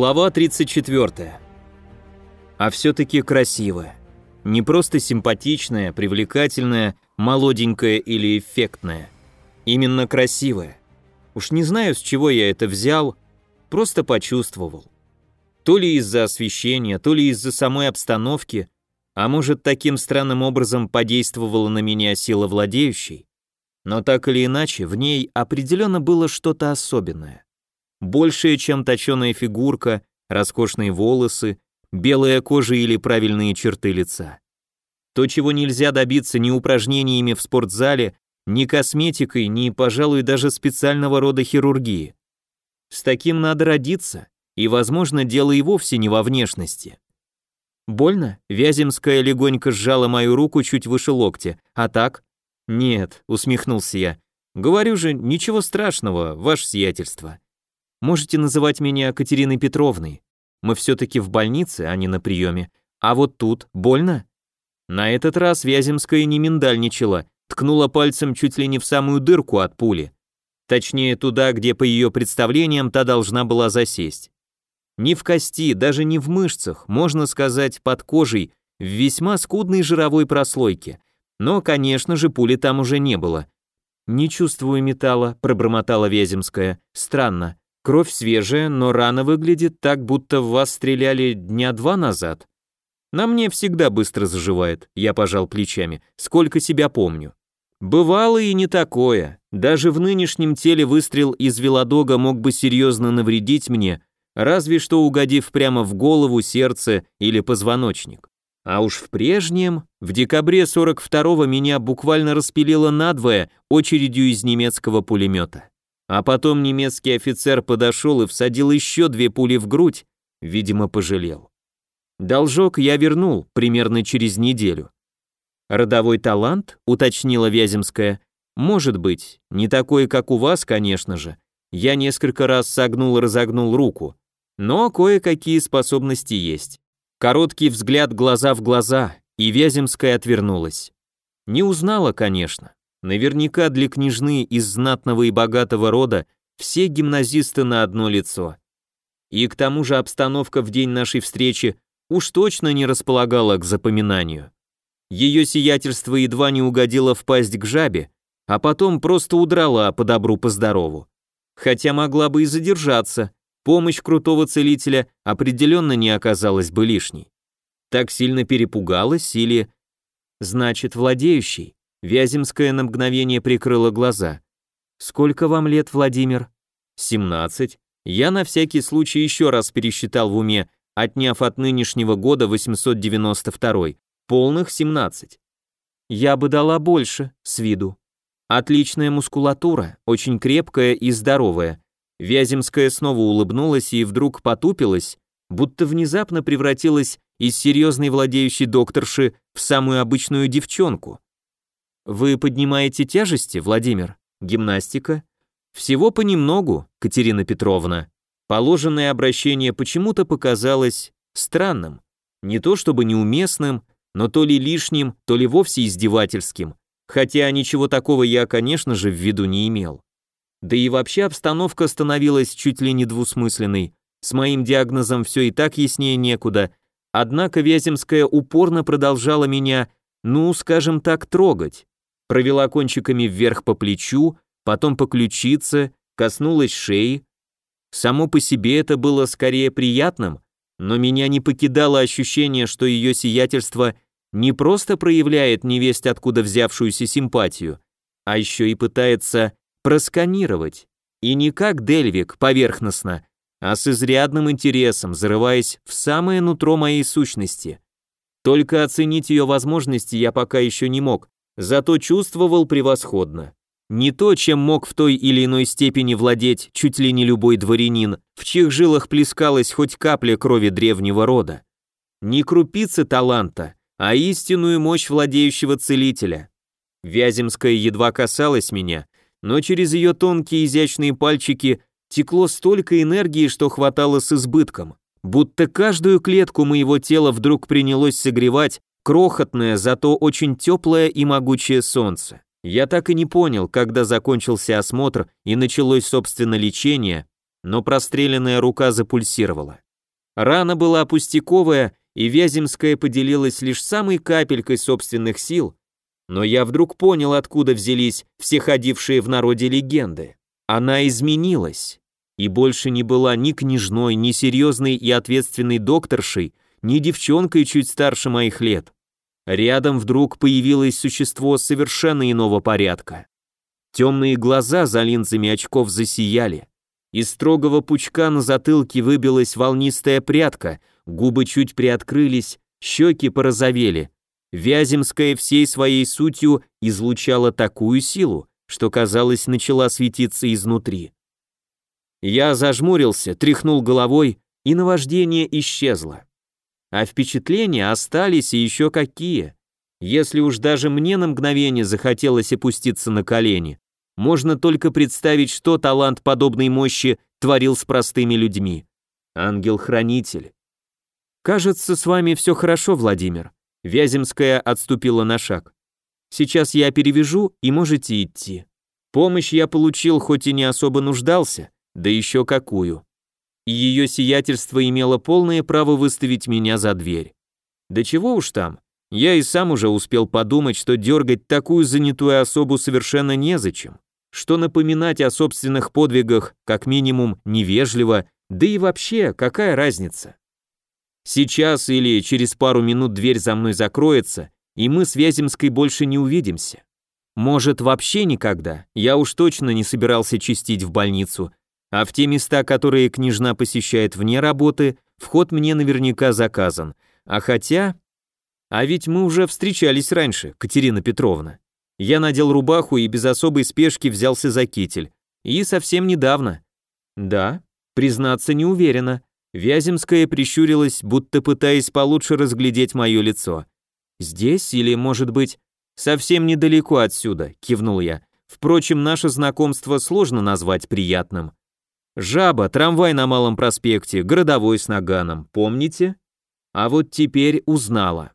Глава 34. А все-таки красивая. Не просто симпатичная, привлекательная, молоденькая или эффектная. Именно красивая. Уж не знаю, с чего я это взял, просто почувствовал. То ли из-за освещения, то ли из-за самой обстановки, а может, таким странным образом подействовала на меня сила владеющей. Но так или иначе, в ней определенно было что-то особенное большее, чем точеная фигурка, роскошные волосы, белая кожа или правильные черты лица. То, чего нельзя добиться ни упражнениями в спортзале, ни косметикой, ни, пожалуй, даже специального рода хирургии. С таким надо родиться, и, возможно, дело и вовсе не во внешности. Больно? Вяземская легонько сжала мою руку чуть выше локтя. А так? Нет, усмехнулся я. Говорю же, ничего страшного, ваше сиятельство. Можете называть меня Катериной Петровной. Мы все-таки в больнице, а не на приеме. А вот тут больно?» На этот раз Вяземская не миндальничала, ткнула пальцем чуть ли не в самую дырку от пули. Точнее, туда, где по ее представлениям та должна была засесть. Не в кости, даже не в мышцах, можно сказать, под кожей, в весьма скудной жировой прослойке. Но, конечно же, пули там уже не было. «Не чувствую металла», — пробормотала Вяземская. «Странно. Кровь свежая, но рана выглядит так, будто в вас стреляли дня два назад. На мне всегда быстро заживает, я пожал плечами, сколько себя помню. Бывало и не такое. Даже в нынешнем теле выстрел из велодога мог бы серьезно навредить мне, разве что угодив прямо в голову, сердце или позвоночник. А уж в прежнем, в декабре 42-го меня буквально распилило надвое очередью из немецкого пулемета. А потом немецкий офицер подошел и всадил еще две пули в грудь, видимо, пожалел. Должок я вернул примерно через неделю. Родовой талант, уточнила Вяземская, может быть, не такой, как у вас, конечно же. Я несколько раз согнул и разогнул руку, но кое-какие способности есть. Короткий взгляд глаза в глаза, и Вяземская отвернулась. Не узнала, конечно. Наверняка для княжны из знатного и богатого рода все гимназисты на одно лицо. И к тому же обстановка в день нашей встречи уж точно не располагала к запоминанию. Ее сиятельство едва не угодило в пасть к жабе, а потом просто удрала по добру по здорову. Хотя могла бы и задержаться, помощь крутого целителя определенно не оказалась бы лишней. Так сильно перепугалась или... Значит, владеющий. Вяземская на мгновение прикрыла глаза. «Сколько вам лет, Владимир?» «Семнадцать». Я на всякий случай еще раз пересчитал в уме, отняв от нынешнего года 892, полных 17. Я бы дала больше, с виду. Отличная мускулатура, очень крепкая и здоровая. Вяземская снова улыбнулась и вдруг потупилась, будто внезапно превратилась из серьезной владеющей докторши в самую обычную девчонку. Вы поднимаете тяжести, Владимир? Гимнастика? Всего понемногу, Катерина Петровна. Положенное обращение почему-то показалось странным. Не то чтобы неуместным, но то ли лишним, то ли вовсе издевательским. Хотя ничего такого я, конечно же, в виду не имел. Да и вообще обстановка становилась чуть ли не двусмысленной. С моим диагнозом все и так яснее некуда. Однако Вяземская упорно продолжала меня, ну, скажем так, трогать провела кончиками вверх по плечу, потом по ключице, коснулась шеи. Само по себе это было скорее приятным, но меня не покидало ощущение, что ее сиятельство не просто проявляет невесть откуда взявшуюся симпатию, а еще и пытается просканировать. И не как Дельвик, поверхностно, а с изрядным интересом, зарываясь в самое нутро моей сущности. Только оценить ее возможности я пока еще не мог, зато чувствовал превосходно. Не то, чем мог в той или иной степени владеть чуть ли не любой дворянин, в чьих жилах плескалась хоть капля крови древнего рода. Не крупицы таланта, а истинную мощь владеющего целителя. Вяземская едва касалась меня, но через ее тонкие изящные пальчики текло столько энергии, что хватало с избытком. Будто каждую клетку моего тела вдруг принялось согревать крохотное, зато очень теплое и могучее солнце. Я так и не понял, когда закончился осмотр и началось собственно лечение, но простреленная рука запульсировала. Рана была пустяковая, и Вяземская поделилась лишь самой капелькой собственных сил, но я вдруг понял, откуда взялись все ходившие в народе легенды. Она изменилась, и больше не была ни княжной, ни серьезной и ответственной докторшей, ни девчонкой чуть старше моих лет. Рядом вдруг появилось существо совершенно иного порядка. Темные глаза за линзами очков засияли. Из строгого пучка на затылке выбилась волнистая прядка, губы чуть приоткрылись, щеки порозовели. Вяземская всей своей сутью излучала такую силу, что, казалось, начала светиться изнутри. Я зажмурился, тряхнул головой, и наваждение исчезло. А впечатления остались и еще какие. Если уж даже мне на мгновение захотелось опуститься на колени, можно только представить, что талант подобной мощи творил с простыми людьми. Ангел-хранитель. Кажется, с вами все хорошо, Владимир. Вяземская отступила на шаг. Сейчас я перевяжу, и можете идти. Помощь я получил, хоть и не особо нуждался, да еще какую. И ее сиятельство имело полное право выставить меня за дверь. Да чего уж там, я и сам уже успел подумать, что дергать такую занятую особу совершенно незачем, что напоминать о собственных подвигах как минимум невежливо, да и вообще, какая разница. Сейчас или через пару минут дверь за мной закроется, и мы с Вяземской больше не увидимся. Может, вообще никогда, я уж точно не собирался чистить в больницу, а в те места, которые княжна посещает вне работы, вход мне наверняка заказан. А хотя... А ведь мы уже встречались раньше, Катерина Петровна. Я надел рубаху и без особой спешки взялся за китель. И совсем недавно. Да, признаться не уверена. Вяземская прищурилась, будто пытаясь получше разглядеть мое лицо. «Здесь или, может быть, совсем недалеко отсюда?» — кивнул я. «Впрочем, наше знакомство сложно назвать приятным». «Жаба, трамвай на Малом проспекте, городовой с наганом, помните?» А вот теперь узнала.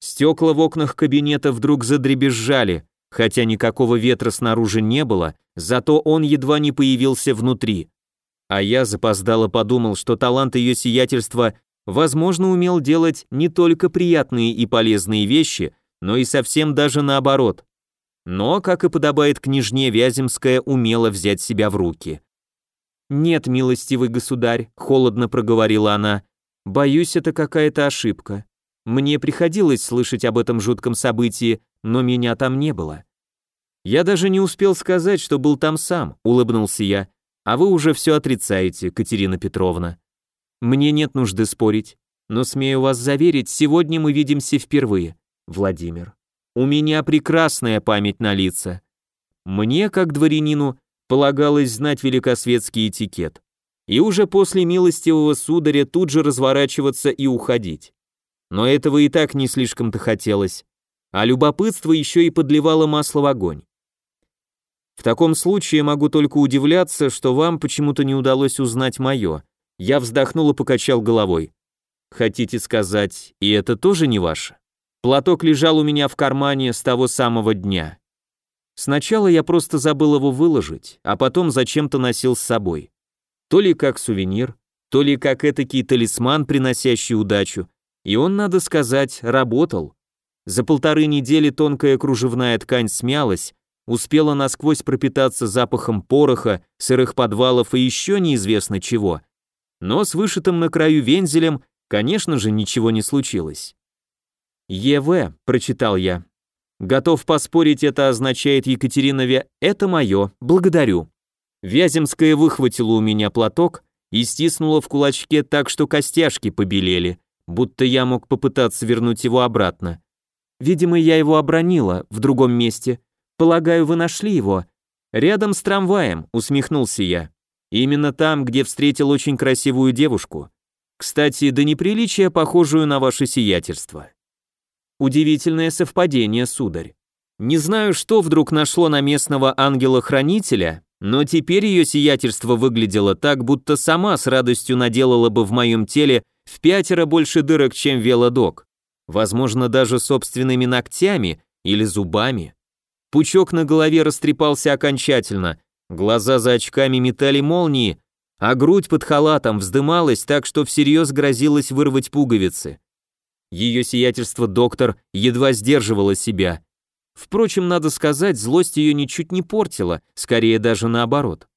Стекла в окнах кабинета вдруг задребезжали, хотя никакого ветра снаружи не было, зато он едва не появился внутри. А я запоздало подумал, что талант ее сиятельства, возможно, умел делать не только приятные и полезные вещи, но и совсем даже наоборот. Но, как и подобает княжне Вяземская, умела взять себя в руки. «Нет, милостивый государь», — холодно проговорила она, — «боюсь, это какая-то ошибка. Мне приходилось слышать об этом жутком событии, но меня там не было». «Я даже не успел сказать, что был там сам», — улыбнулся я, а вы уже все отрицаете, Катерина Петровна. Мне нет нужды спорить, но смею вас заверить, сегодня мы видимся впервые, Владимир. У меня прекрасная память на лица. Мне, как дворянину, полагалось знать великосветский этикет. И уже после милостивого сударя тут же разворачиваться и уходить. Но этого и так не слишком-то хотелось. А любопытство еще и подливало масло в огонь. В таком случае могу только удивляться, что вам почему-то не удалось узнать мое. Я вздохнул и покачал головой. Хотите сказать, и это тоже не ваше? Платок лежал у меня в кармане с того самого дня. Сначала я просто забыл его выложить, а потом зачем-то носил с собой. То ли как сувенир, то ли как этакий талисман, приносящий удачу. И он, надо сказать, работал. За полторы недели тонкая кружевная ткань смялась, успела насквозь пропитаться запахом пороха, сырых подвалов и еще неизвестно чего. Но с вышитым на краю вензелем, конечно же, ничего не случилось. «ЕВ», — прочитал я. «Готов поспорить, это означает Екатеринове, это мое, благодарю». Вяземская выхватила у меня платок и стиснула в кулачке так, что костяшки побелели, будто я мог попытаться вернуть его обратно. Видимо, я его обронила в другом месте, Полагаю, вы нашли его. Рядом с трамваем, усмехнулся я. Именно там, где встретил очень красивую девушку. Кстати, до неприличия похожую на ваше сиятельство. Удивительное совпадение, сударь. Не знаю, что вдруг нашло на местного ангела-хранителя, но теперь ее сиятельство выглядело так, будто сама с радостью наделала бы в моем теле в пятеро больше дырок, чем велодок. Возможно, даже собственными ногтями или зубами. Пучок на голове растрепался окончательно, глаза за очками метали молнии, а грудь под халатом вздымалась так, что всерьез грозилось вырвать пуговицы. Ее сиятельство доктор едва сдерживала себя. Впрочем, надо сказать, злость ее ничуть не портила, скорее даже наоборот.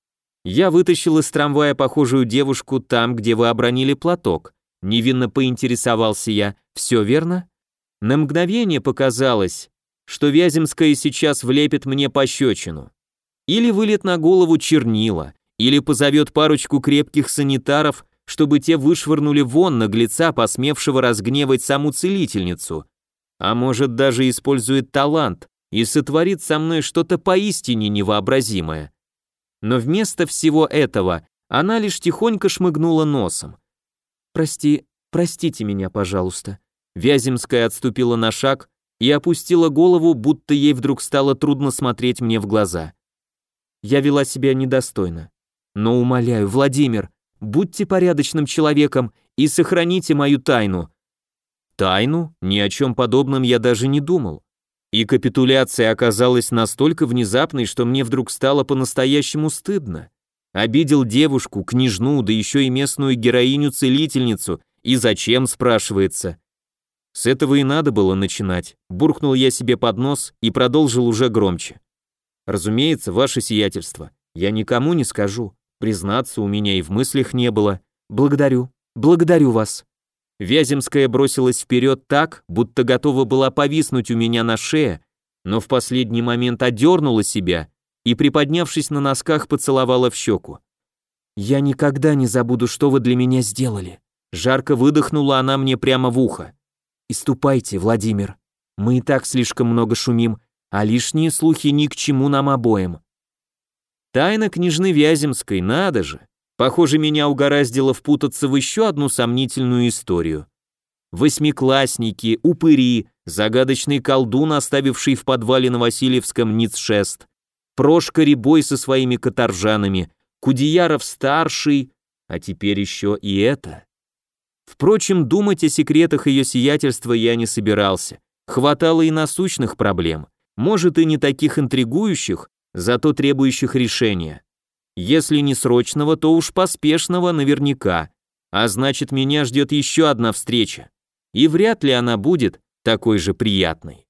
Я вытащил из трамвая похожую девушку там, где вы обронили платок. Невинно поинтересовался я. Все верно? На мгновение показалось, что Вяземская сейчас влепит мне пощечину. Или вылет на голову чернила, или позовет парочку крепких санитаров, чтобы те вышвырнули вон наглеца, посмевшего разгневать саму целительницу. А может даже использует талант и сотворит со мной что-то поистине невообразимое. Но вместо всего этого она лишь тихонько шмыгнула носом. «Прости, простите меня, пожалуйста». Вяземская отступила на шаг и опустила голову, будто ей вдруг стало трудно смотреть мне в глаза. Я вела себя недостойно. Но умоляю, Владимир, будьте порядочным человеком и сохраните мою тайну. Тайну? Ни о чем подобном я даже не думал. И капитуляция оказалась настолько внезапной, что мне вдруг стало по-настоящему стыдно. Обидел девушку, княжну, да еще и местную героиню-целительницу. И зачем, спрашивается. С этого и надо было начинать. Буркнул я себе под нос и продолжил уже громче. Разумеется, ваше сиятельство. Я никому не скажу. Признаться, у меня и в мыслях не было. Благодарю. Благодарю вас. Вяземская бросилась вперед так, будто готова была повиснуть у меня на шее, но в последний момент одернула себя и, приподнявшись на носках, поцеловала в щеку. «Я никогда не забуду, что вы для меня сделали». Жарко выдохнула она мне прямо в ухо. «И ступайте, Владимир. Мы и так слишком много шумим, а лишние слухи ни к чему нам обоим». Тайна княжны Вяземской, надо же. Похоже, меня угораздило впутаться в еще одну сомнительную историю. Восьмиклассники, упыри, загадочный колдун, оставивший в подвале на Васильевском ницшест, Прошка Рябой со своими каторжанами, Кудеяров-старший, а теперь еще и это. Впрочем, думать о секретах ее сиятельства я не собирался. Хватало и насущных проблем, может и не таких интригующих, зато требующих решения. Если не срочного, то уж поспешного наверняка. А значит, меня ждет еще одна встреча. И вряд ли она будет такой же приятной.